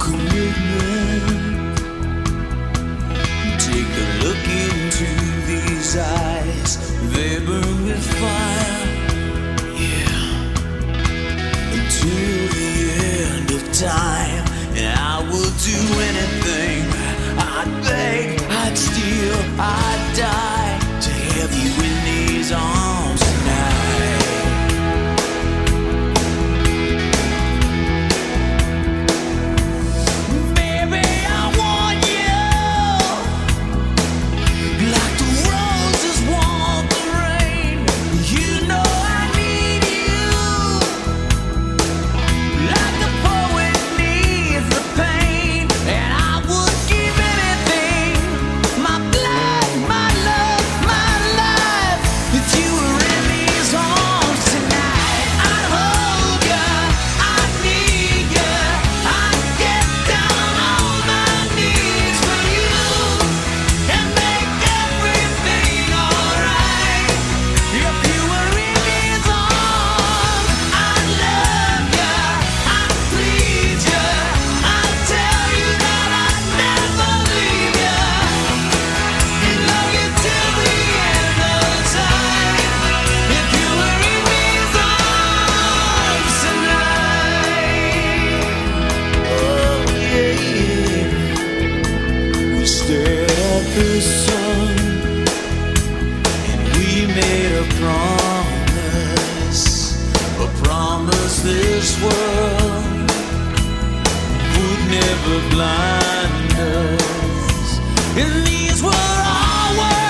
commitment. Take a look into these eyes, they burn with fire. Yeah. Until the end of time, and I will do anything. I'd beg, I'd steal, I'd the and we made a promise, a promise this world would never blind us. And these were our words.